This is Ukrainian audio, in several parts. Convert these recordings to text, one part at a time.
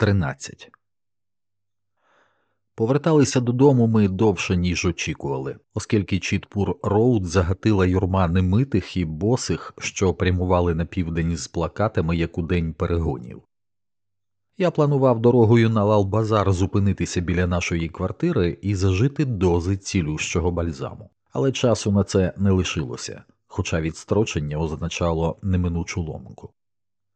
13 Поверталися додому ми довше, ніж очікували, оскільки Чітпур Роуд загатила юрма немитих і босих, що прямували на південь з плакатами як у день перегонів. Я планував дорогою на Лалбазар зупинитися біля нашої квартири і зажити дози цілющого бальзаму, але часу на це не лишилося, хоча відстрочення означало неминучу ломку.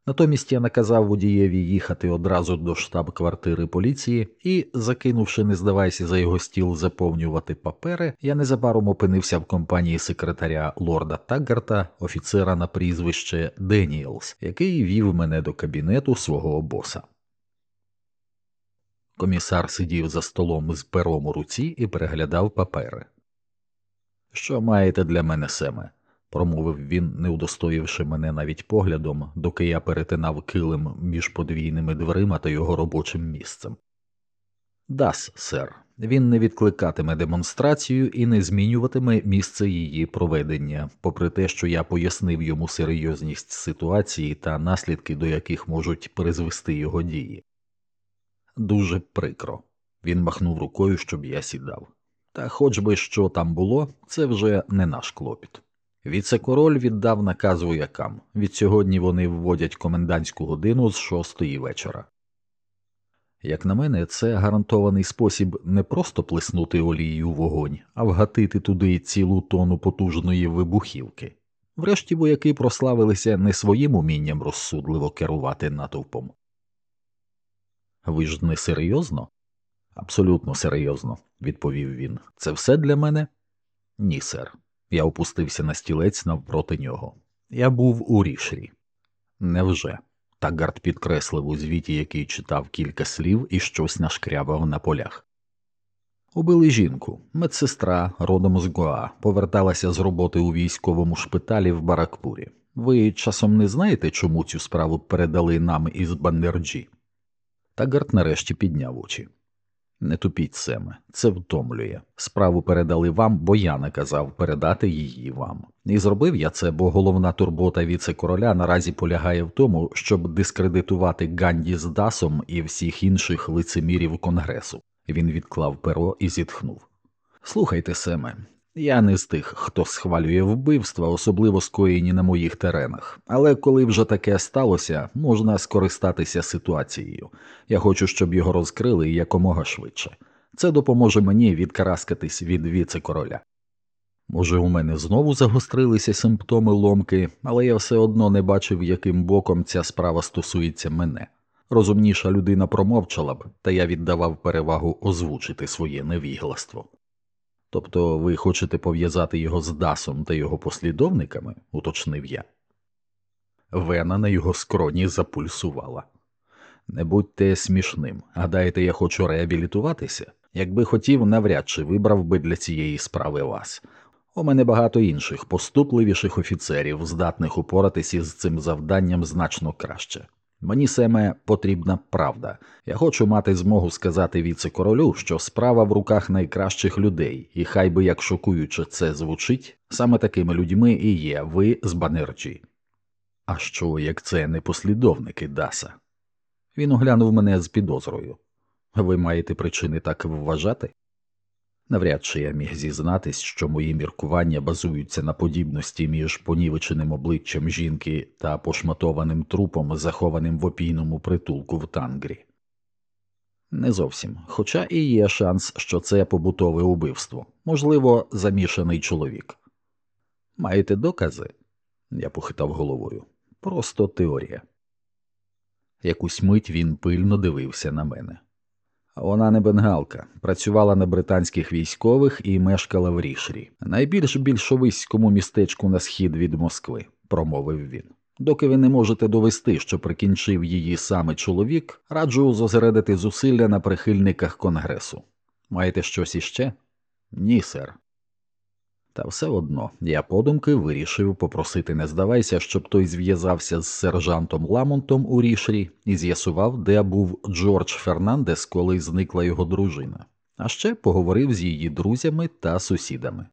Натомість я наказав водієві їхати одразу до штаб-квартири поліції і, закинувши, Не здавайся за його стіл заповнювати папери, я незабаром опинився в компанії секретаря лорда Таггарта, офіцера на прізвище Деніелс, який вів мене до кабінету свого боса. Комісар сидів за столом з пером у руці і переглядав папери. Що маєте для мене, Семе? Промовив він, не удостоївши мене навіть поглядом, доки я перетинав килим між подвійними дверима та його робочим місцем. Дас, сер, він не відкликатиме демонстрацію і не змінюватиме місце її проведення, попри те, що я пояснив йому серйозність ситуації та наслідки, до яких можуть призвести його дії. Дуже прикро. Він махнув рукою, щоб я сідав. Та хоч би що там було, це вже не наш клопіт. Віце-король віддав наказ воякам відсьогодні вони вводять комендантську годину з шостої вечора. Як на мене, це гарантований спосіб не просто плеснути олією вогонь, а вгатити туди цілу тону потужної вибухівки. Врешті вояки прославилися не своїм умінням розсудливо керувати натовпом. Ви ж не серйозно? Абсолютно серйозно, відповів він. Це все для мене? Ні, сер. Я опустився на стілець навпроти нього. Я був у Рішрі. Невже? Таггарт підкреслив у звіті, який читав кілька слів і щось нашкрябав на полях. Убили жінку, медсестра родом з Гоа, поверталася з роботи у військовому шпиталі в Баракпурі. Ви часом не знаєте, чому цю справу передали нам із Банерджі? Тагард нарешті підняв очі. Не тупіть Семе, це втомлює. Справу передали вам, бо я наказав передати її вам. І зробив я це, бо головна турбота віце-короля наразі полягає в тому, щоб дискредитувати Ганді з Дасом і всіх інших лицемірів конгресу. Він відклав перо і зітхнув. Слухайте, Семе, я не з тих, хто схвалює вбивства, особливо скоєні на моїх теренах, але коли вже таке сталося, можна скористатися ситуацією. Я хочу, щоб його розкрили якомога швидше. Це допоможе мені відкараскатись від віце-короля. Може, у мене знову загострилися симптоми ломки, але я все одно не бачив, яким боком ця справа стосується мене. Розумніша людина промовчала б, та я віддавав перевагу озвучити своє невігластво. Тобто ви хочете пов'язати його з Дасом та його послідовниками, уточнив я. Вена на його скроні запульсувала. Не будьте смішним. Гадаєте, я хочу реабілітуватися? Якби хотів, навряд чи вибрав би для цієї справи вас. У мене багато інших поступливіших офіцерів, здатних упоратися з цим завданням значно краще. Мені, Семе, потрібна правда. Я хочу мати змогу сказати віце-королю, що справа в руках найкращих людей, і хай би як шокуюче це звучить, саме такими людьми і є ви з Банерджі. А що, як це не послідовники Даса? Він оглянув мене з підозрою. Ви маєте причини так вважати? Навряд чи я міг зізнатись, що мої міркування базуються на подібності між понівеченим обличчям жінки та пошматованим трупом, захованим в опійному притулку в тангрі. Не зовсім, хоча і є шанс, що це побутове убивство, можливо, замішаний чоловік. Маєте докази? Я похитав головою. Просто теорія. Якусь мить він пильно дивився на мене. Вона не бенгалка, працювала на британських військових і мешкала в рішрі, найбільш більшовиському містечку на схід від Москви, промовив він. Доки ви не можете довести, що прикінчив її саме чоловік, раджу зосередити зусилля на прихильниках конгресу. Маєте щось іще? Ні, сер. Та все одно я подумки вирішив попросити Не здавайся, щоб той зв'язався з сержантом Ламонтом у Рішрі і з'ясував, де був Джордж Фернандес, коли зникла його дружина, а ще поговорив з її друзями та сусідами.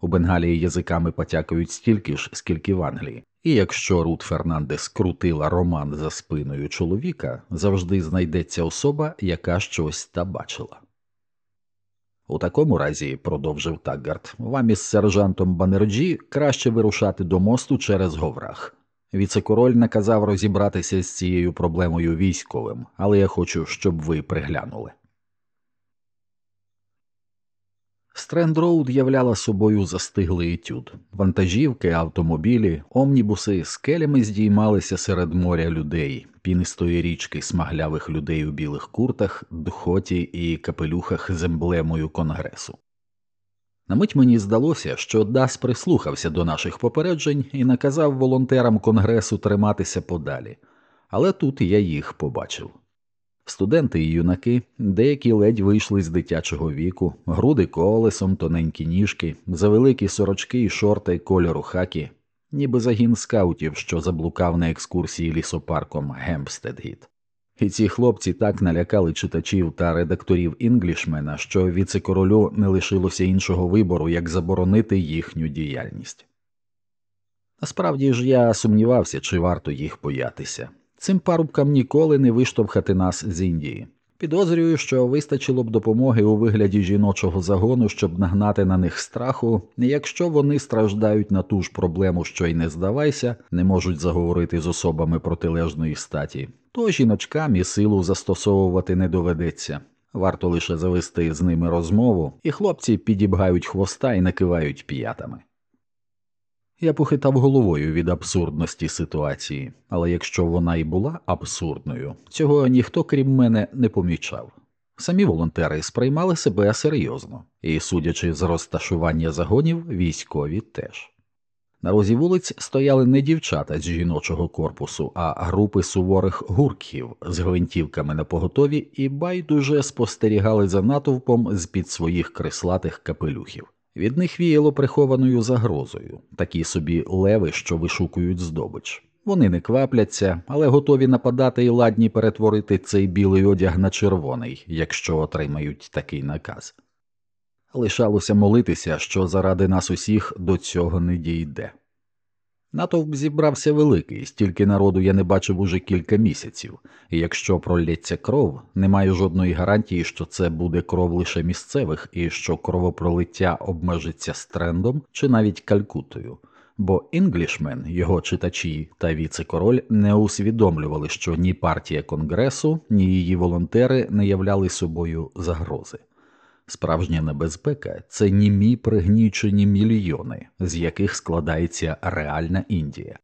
У Бенгалії язиками патякають стільки ж, скільки в Англії, І якщо Рут Фернандес крутила роман за спиною чоловіка, завжди знайдеться особа, яка щось та бачила. У такому разі, продовжив Таггарт, вам із сержантом Банерджі краще вирушати до мосту через Говрах. Віцекороль наказав розібратися з цією проблемою військовим, але я хочу, щоб ви приглянули. Стрендроуд являла собою застиглий етюд. Вантажівки, автомобілі, омнібуси скелями здіймалися серед моря людей, пінистої річки смаглявих людей у білих куртах, дхоті і капелюхах з емблемою конгресу. На мить мені здалося, що Дас прислухався до наших попереджень і наказав волонтерам конгресу триматися подалі, але тут я їх побачив. Студенти і юнаки, деякі ледь вийшли з дитячого віку, груди колесом, тоненькі ніжки, завеликі сорочки і шорти кольору хакі, ніби загін скаутів, що заблукав на екскурсії лісопарком Гемпстедгіт. І ці хлопці так налякали читачів та редакторів інглішмена, що віце-королю не лишилося іншого вибору, як заборонити їхню діяльність. Насправді ж я сумнівався, чи варто їх боятися. Цим парубкам ніколи не виштовхати нас з Індії. Підозрюю, що вистачило б допомоги у вигляді жіночого загону, щоб нагнати на них страху, якщо вони страждають на ту ж проблему, що й не здавайся, не можуть заговорити з особами протилежної статі, то жіночкам і силу застосовувати не доведеться. Варто лише завести з ними розмову, і хлопці підібгають хвоста і накивають п'ятами. Я похитав головою від абсурдності ситуації, але якщо вона і була абсурдною, цього ніхто крім мене не помічав. Самі волонтери сприймали себе серйозно, і, судячи з розташування загонів, військові теж. На розі вулиць стояли не дівчата з жіночого корпусу, а групи суворих гурків з гвинтівками на поготові і байдуже спостерігали за натовпом з під своїх крислатих капелюхів. Від них віяло прихованою загрозою, такі собі леви, що вишукують здобич. Вони не квапляться, але готові нападати і ладні перетворити цей білий одяг на червоний, якщо отримають такий наказ. Лишалося молитися, що заради нас усіх до цього не дійде. Натовп зібрався великий, стільки народу я не бачив уже кілька місяців, і якщо пролється кров, немає жодної гарантії, що це буде кров лише місцевих і що кровопролиття обмежиться стрендом чи навіть калькутою. Бо інглішмен, його читачі та віце-король не усвідомлювали, що ні партія конгресу, ні її волонтери не являли собою загрози. Справжня небезпека це німі пригнічені мільйони, з яких складається реальна Індія.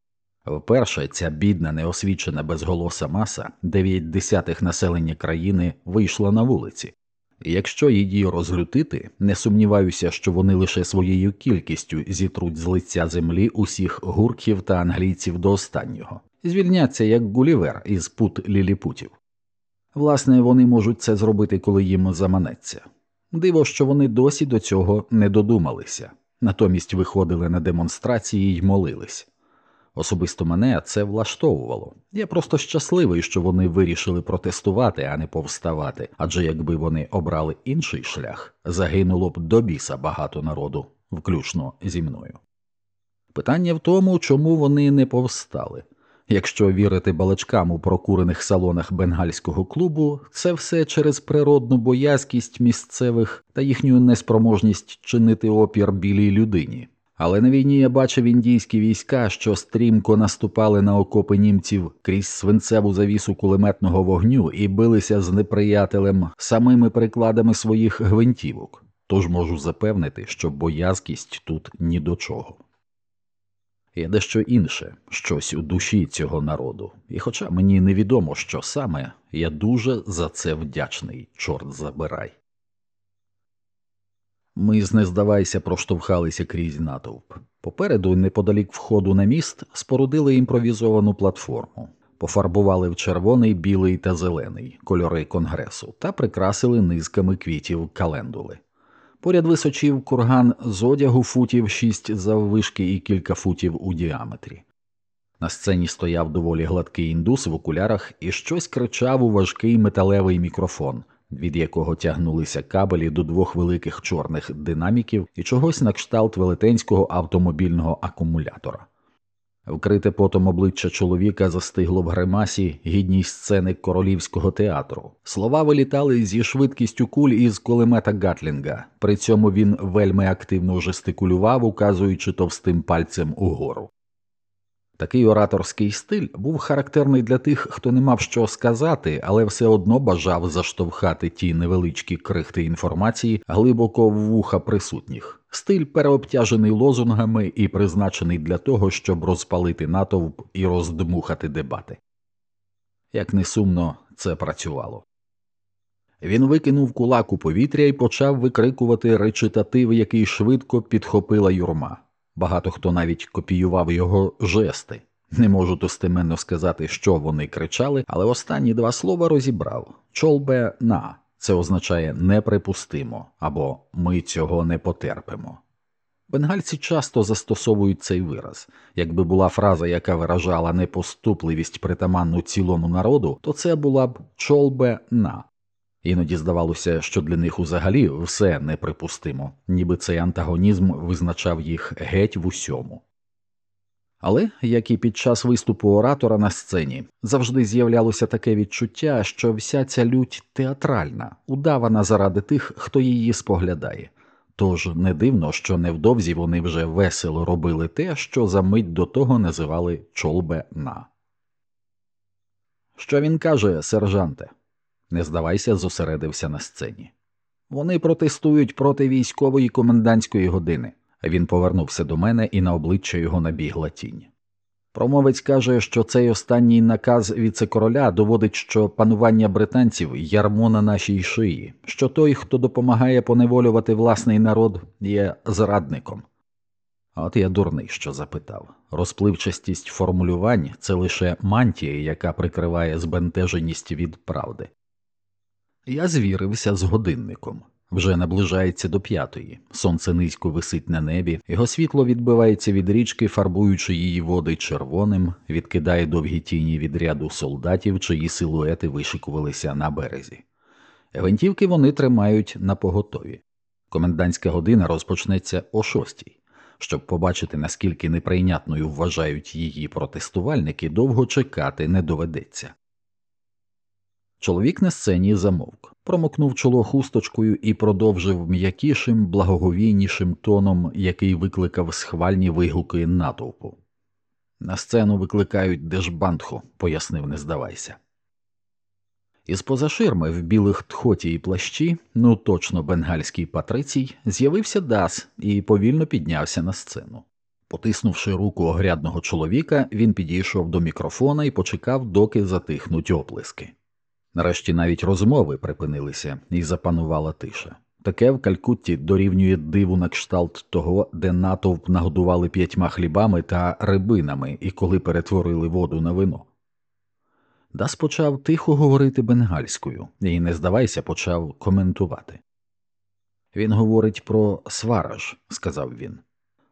Вперше ця бідна, неосвічена безголоса маса, дев'ять десятих населення країни вийшла на вулиці, якщо її розлютити, не сумніваюся, що вони лише своєю кількістю зітруть з лиця землі усіх гурків та англійців до останнього, звільняться як гулівер із пут ліліпутів. Власне, вони можуть це зробити, коли їм заманеться. Диво, що вони досі до цього не додумалися, натомість виходили на демонстрації й молились. Особисто мене це влаштовувало. Я просто щасливий, що вони вирішили протестувати, а не повставати, адже якби вони обрали інший шлях, загинуло б до біса багато народу, включно зі мною. Питання в тому, чому вони не повстали. Якщо вірити балачкам у прокурених салонах бенгальського клубу, це все через природну боязкість місцевих та їхню неспроможність чинити опір білій людині. Але на війні я бачив індійські війська, що стрімко наступали на окопи німців крізь свинцеву завісу кулеметного вогню і билися з неприятелем самими прикладами своїх гвинтівок. Тож можу запевнити, що боязкість тут ні до чого. Є дещо інше, щось у душі цього народу, і, хоча мені невідомо, що саме, я дуже за це вдячний, чорт забирай. Ми з нездавайся проштовхалися крізь натовп. Попереду, неподалік входу на міст, спорудили імпровізовану платформу, пофарбували в червоний, білий та зелений кольори конгресу та прикрасили низками квітів календули. Поряд височив курган з одягу футів шість заввишки і кілька футів у діаметрі. На сцені стояв доволі гладкий індус в окулярах і щось кричав у важкий металевий мікрофон, від якого тягнулися кабелі до двох великих чорних динаміків і чогось на кшталт велетенського автомобільного акумулятора. Вкрите потом обличчя чоловіка застигло в гримасі гідній сцени королівського театру. Слова вилітали зі швидкістю куль із кулемета Гатлінга. При цьому він вельми активно жестикулював, указуючи товстим пальцем угору. Такий ораторський стиль був характерний для тих, хто не мав що сказати, але все одно бажав заштовхати ті невеличкі крихти інформації глибоко в вуха присутніх. Стиль переобтяжений лозунгами і призначений для того, щоб розпалити натовп і роздмухати дебати. Як не сумно, це працювало. Він викинув кулак у повітря і почав викрикувати речитатив, який швидко підхопила юрма. Багато хто навіть копіював його жести. Не можу достеменно сказати, що вони кричали, але останні два слова розібрав чолбе на це означає неприпустимо або ми цього не потерпимо. Бенгальці часто застосовують цей вираз. Якби була фраза, яка виражала непоступливість притаманну цілому народу, то це була б чолбе на. Іноді здавалося, що для них взагалі все неприпустимо, ніби цей антагонізм визначав їх геть в усьому. Але, як і під час виступу оратора на сцені, завжди з'являлося таке відчуття, що вся ця лють театральна, удавана заради тих, хто її споглядає. Тож не дивно, що невдовзі вони вже весело робили те, що за мить до того називали чолбе на. Що він каже, сержанте? Не здавайся, зосередився на сцені. Вони протестують проти військової комендантської години. Він повернувся до мене і на обличчя його набігла тінь. Промовець каже, що цей останній наказ віце-короля доводить, що панування британців ярмо на нашій шиї, що той, хто допомагає поневолювати власний народ, є зрадником. От я дурний, що запитав. Розпливчастість формулювань це лише мантія, яка прикриває збентеженість від правди. Я звірився з годинником. Вже наближається до п'ятої, сонце низько висить на небі, його світло відбивається від річки, фарбуючи її води червоним, відкидає довгі тіні від ряду солдатів, чиї силуети вишикувалися на березі. Гвинтівки вони тримають на поготові. Комендантська година розпочнеться о шостій. Щоб побачити, наскільки неприйнятною вважають її протестувальники, довго чекати не доведеться. Чоловік на сцені замовк, промокнув чоло хусточкою і продовжив м'якішим, благоговійнішим тоном, який викликав схвальні вигуки натовпу. На сцену викликають Дежбандху, пояснив, не здавайся. Із поза ширми в білих тхоті і плащі, ну точно бенгальський патрицій, з'явився Дас і повільно піднявся на сцену. Потиснувши руку огрядного чоловіка, він підійшов до мікрофона і почекав, доки затихнуть оплески. Нарешті навіть розмови припинилися і запанувала тиша. Таке в Калькутті дорівнює диву на кшталт того, де натовп нагодували п'ятьма хлібами та рибинами і коли перетворили воду на вино. Дас почав тихо говорити бенгальською і, не здавайся, почав коментувати. Він говорить про свараж, сказав він.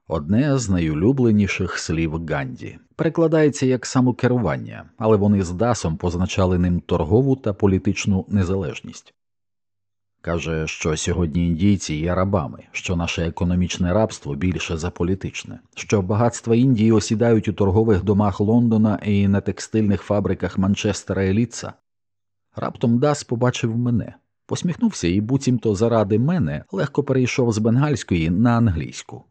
Одне з найулюбленіших слів Ганді перекладається як самокерування, але вони з Дасом позначали ним торгову та політичну незалежність. Каже, що сьогодні індійці є рабами, що наше економічне рабство більше за політичне, що багатства Індії осідають у торгових домах Лондона і на текстильних фабриках Манчестера і Ліца. Раптом Дас побачив мене, посміхнувся і буцімто заради мене легко перейшов з бенгальської на англійську.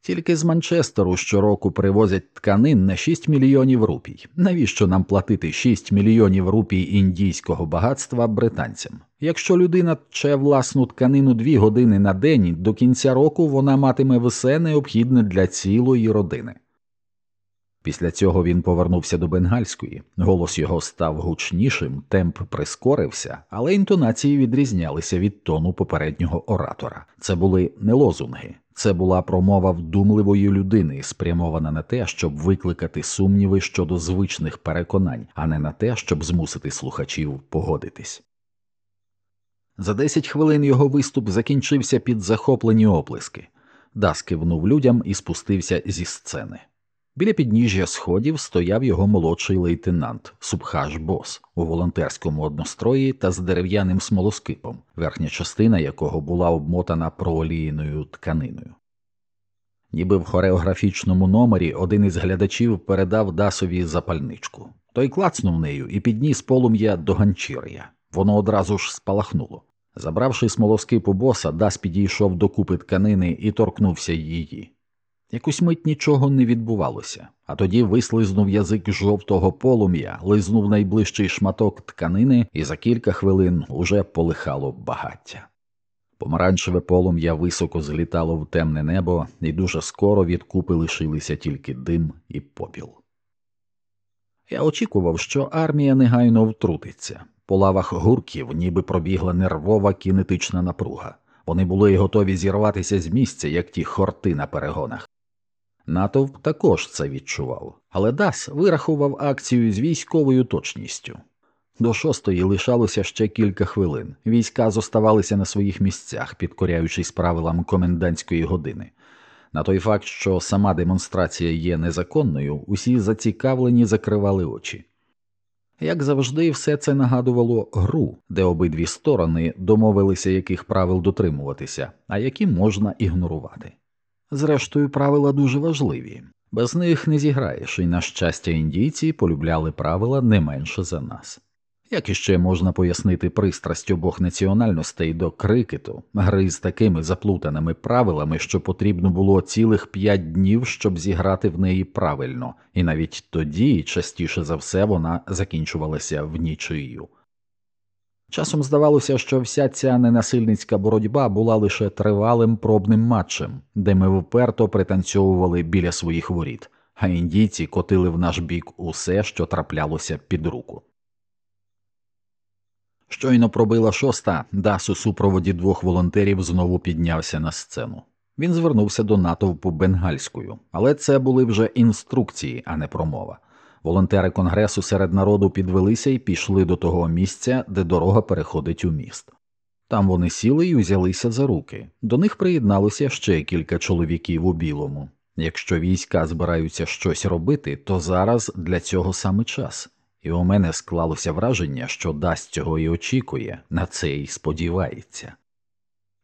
Тільки з Манчестеру щороку привозять тканин на 6 мільйонів рупій. Навіщо нам платити 6 мільйонів рупій індійського багатства британцям? Якщо людина тче власну тканину 2 години на день, до кінця року вона матиме все необхідне для цілої родини. Після цього він повернувся до бенгальської, голос його став гучнішим, темп прискорився, але інтонації відрізнялися від тону попереднього оратора. Це були не лозунги, це була промова вдумливої людини, спрямована на те, щоб викликати сумніви щодо звичних переконань, а не на те, щоб змусити слухачів погодитись. За десять хвилин його виступ закінчився під захоплені оплески. Дас кивнув людям і спустився зі сцени. Біля підніжжя сходів стояв його молодший лейтенант Субхаш Бос у волонтерському однострої та з дерев'яним смолоскипом, верхня частина якого була обмотана проолієною тканиною. Ніби в хореографічному номері один із глядачів передав Дасові запальничку. Той клацнув нею і підніс полум'я до ганчір'я. Воно одразу ж спалахнуло. Забравши смолоскипу боса, Дас підійшов до купи тканини і торкнувся її. Якусь мить нічого не відбувалося, а тоді вислизнув язик жовтого полум'я, лизнув найближчий шматок тканини, і за кілька хвилин уже полихало багаття. Помаранчеве полум'я високо злітало в темне небо, і дуже скоро від купи лишилися тільки дим і попіл. Я очікував, що армія негайно втрутиться. По лавах гурків ніби пробігла нервова кінетична напруга. Вони були готові зірватися з місця, як ті хорти на перегонах. Натовп також це відчував, але Дас вирахував акцію з військовою точністю. До шостої лишалося ще кілька хвилин. Війська зоставалися на своїх місцях, підкоряючись правилам комендантської години. На той факт, що сама демонстрація є незаконною, усі зацікавлені закривали очі. Як завжди, все це нагадувало гру, де обидві сторони домовилися, яких правил дотримуватися, а які можна ігнорувати. Зрештою, правила дуже важливі, без них не зіграєш, і, на щастя, індійці полюбляли правила не менше за нас. Як іще можна пояснити пристрасть обох національностей до крикету, гри з такими заплутаними правилами, що потрібно було цілих п'ять днів, щоб зіграти в неї правильно, і навіть тоді, частіше за все, вона закінчувалася в нічию. Часом здавалося, що вся ця ненасильницька боротьба була лише тривалим пробним матчем, де ми вперто пританцьовували біля своїх воріт, а індійці котили в наш бік усе, що траплялося під руку. Щойно пробила шоста, Дас у супроводі двох волонтерів знову піднявся на сцену. Він звернувся до натовпу бенгальською, але це були вже інструкції, а не промова. Волонтери конгресу серед народу підвелися і пішли до того місця, де дорога переходить у міст. Там вони сіли і узялися за руки. До них приєдналося ще кілька чоловіків у білому. Якщо війська збираються щось робити, то зараз для цього саме час і у мене склалося враження, що дасть цього і очікує, на це й сподівається.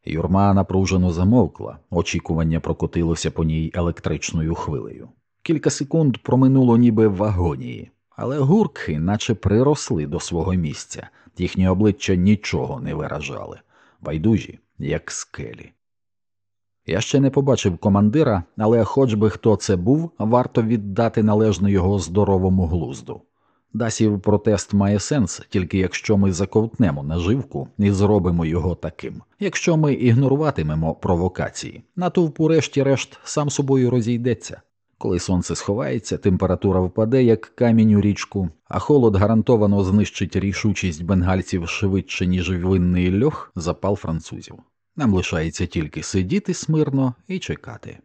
Юрма напружено замовкла, очікування прокотилося по ній електричною хвилею. Кілька секунд проминуло ніби в агонії, але гурки наче приросли до свого місця, їхні обличчя нічого не виражали, байдужі, як скелі. Я ще не побачив командира, але хоч би хто це був, варто віддати належне його здоровому глузду. Дасів протест має сенс, тільки якщо ми заковтнемо наживку і зробимо його таким. Якщо ми ігноруватимемо провокації, натовп урешті-решт сам собою розійдеться. Коли сонце сховається, температура впаде, як камінь у річку, а холод гарантовано знищить рішучість бенгальців швидше, ніж винний льох запал французів. Нам лишається тільки сидіти смирно і чекати.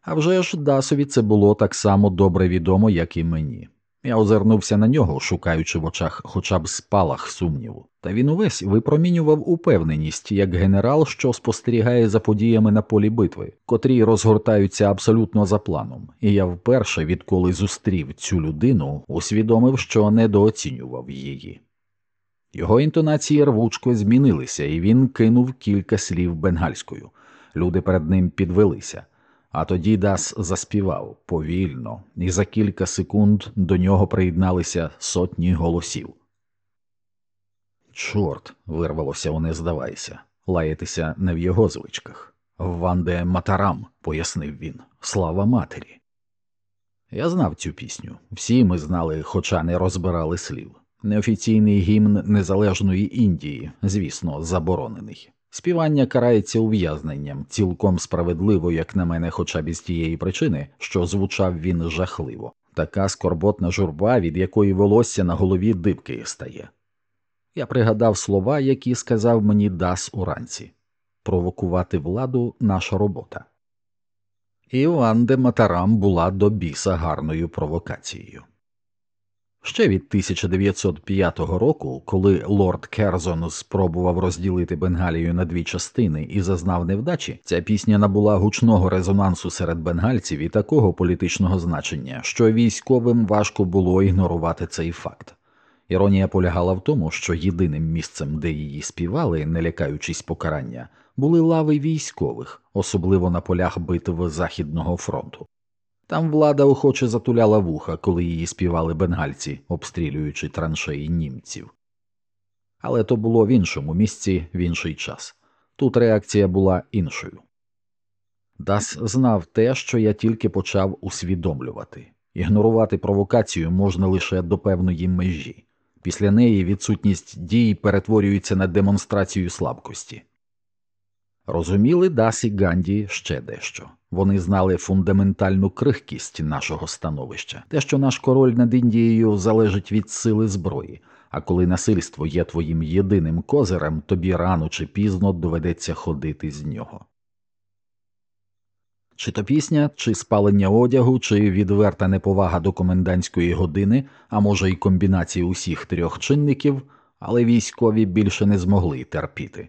А вже ж Дасові це було так само добре відомо, як і мені. Я озирнувся на нього, шукаючи в очах хоча б спалах сумніву, та він увесь випромінював упевненість як генерал, що спостерігає за подіями на полі битви, котрі розгортаються абсолютно за планом, і я вперше, відколи зустрів цю людину, усвідомив, що недооцінював її. Його інтонації рвучко змінилися, і він кинув кілька слів бенгальською. Люди перед ним підвелися. А тоді Дас заспівав повільно, і за кілька секунд до нього приєдналися сотні голосів. Чорт, вирвалося у не здавайся, лаятися не в його звичках. Ванде Матарам, пояснив він, слава матері. Я знав цю пісню. Всі ми знали, хоча не розбирали слів. Неофіційний гімн Незалежної Індії, звісно, заборонений. Співання карається ув'язненням, цілком справедливо, як на мене, хоча б із тієї причини, що звучав він жахливо, така скорботна журба, від якої волосся на голові дибки стає. Я пригадав слова, які сказав мені Дас уранці провокувати владу наша робота. І Ванде Матарам була до біса гарною провокацією. Ще від 1905 року, коли лорд Керзон спробував розділити Бенгалію на дві частини і зазнав невдачі, ця пісня набула гучного резонансу серед бенгальців і такого політичного значення, що військовим важко було ігнорувати цей факт. Іронія полягала в тому, що єдиним місцем, де її співали, не лякаючись покарання, були лави військових, особливо на полях битв Західного фронту. Там влада охоче затуляла вуха, коли її співали бенгальці, обстрілюючи траншеї німців. Але то було в іншому місці в інший час. Тут реакція була іншою. Дас знав те, що я тільки почав усвідомлювати ігнорувати провокацію можна лише до певної межі. Після неї відсутність дій перетворюється на демонстрацію слабкості. Розуміли Дас і Ганді ще дещо вони знали фундаментальну крихкість нашого становища, те, що наш король над Індією залежить від сили зброї, а коли насильство є твоїм єдиним козирем, тобі рано чи пізно доведеться ходити з нього. Чи то пісня, чи спалення одягу, чи відверта неповага до комендантської години, а може й комбінації усіх трьох чинників, але військові більше не змогли терпіти.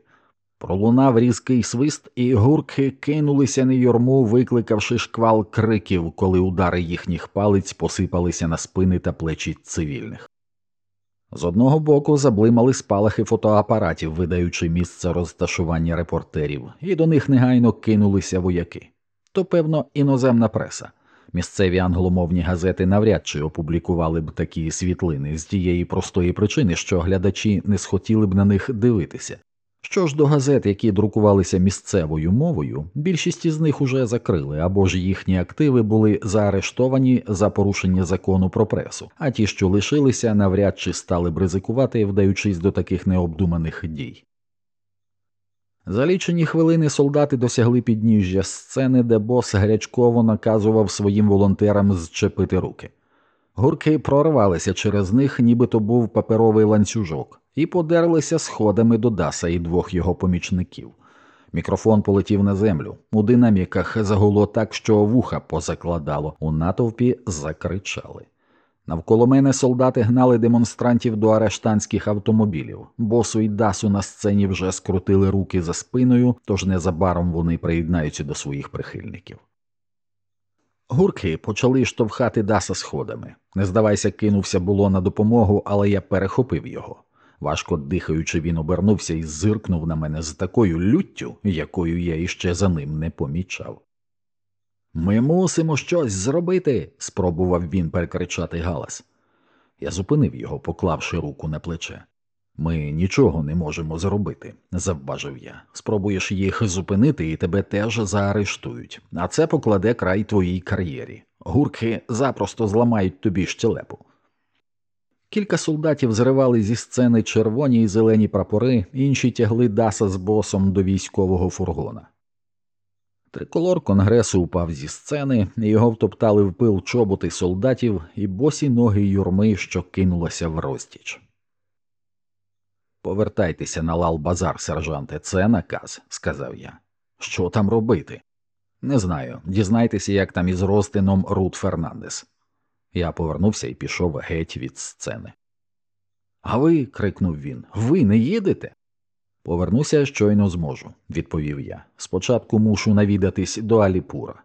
Пролунав різкий свист, і гурки кинулися на юрму, викликавши шквал криків, коли удари їхніх палиць посипалися на спини та плечі цивільних. З одного боку заблимали спалахи фотоапаратів, видаючи місце розташування репортерів, і до них негайно кинулися вояки. То, певно, іноземна преса. Місцеві англомовні газети навряд чи опублікували б такі світлини з тієї простої причини, що глядачі не схотіли б на них дивитися. Що ж до газет, які друкувалися місцевою мовою, більшість із них уже закрили або ж їхні активи були заарештовані за порушення закону про пресу, а ті, що лишилися, навряд чи стали б ризикувати, вдаючись до таких необдуманих дій. За лічені хвилини солдати досягли підніжжя сцени, де бос гарячково наказував своїм волонтерам зчепити руки. Гурки прорвалися через них, нібито був паперовий ланцюжок, і подерлися сходами до Даса і двох його помічників. Мікрофон полетів на землю. У динаміках загуло так, що вуха позакладало, у натовпі закричали. Навколо мене солдати гнали демонстрантів до арештанських автомобілів. Босу і Дасу на сцені вже скрутили руки за спиною, тож незабаром вони приєднаються до своїх прихильників. Гурки почали штовхати Даса сходами. Не здавайся, кинувся було на допомогу, але я перехопив його. Важко дихаючи, він обернувся і зиркнув на мене з такою люттю, якою я іще за ним не помічав. Ми мусимо щось зробити, спробував він перекричати галас. Я зупинив його, поклавши руку на плече. Ми нічого не можемо зробити, завважив я. Спробуєш їх зупинити і тебе теж заарештують, а це покладе край твоїй кар'єрі. Гурки запросто зламають тобі щелепу. Кілька солдатів зривали зі сцени червоні і зелені прапори, інші тягли Даса з босом до військового фургона. Триколор конгресу упав зі сцени, його втоптали в пил чоботи солдатів і босі ноги юрми, що кинулася в розтіч. Повертайтеся на лал базар, сержанте, це наказ, сказав я. Що там робити? Не знаю. Дізнайтеся, як там із Ростином Рут Фернандес. Я повернувся і пішов геть від сцени. А ви, крикнув він, ви не їдете? Повернуся щойно зможу, відповів я. Спочатку мушу навідатись до Аліпура.